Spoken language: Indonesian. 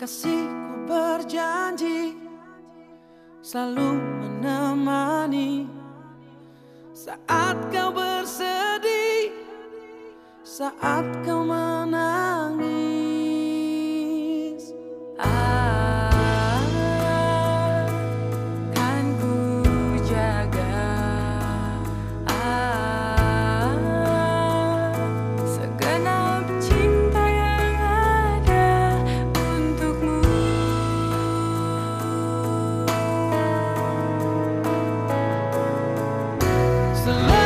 kasihku berjanji selalu menemani saat kau bersedih, saat kau menangis. the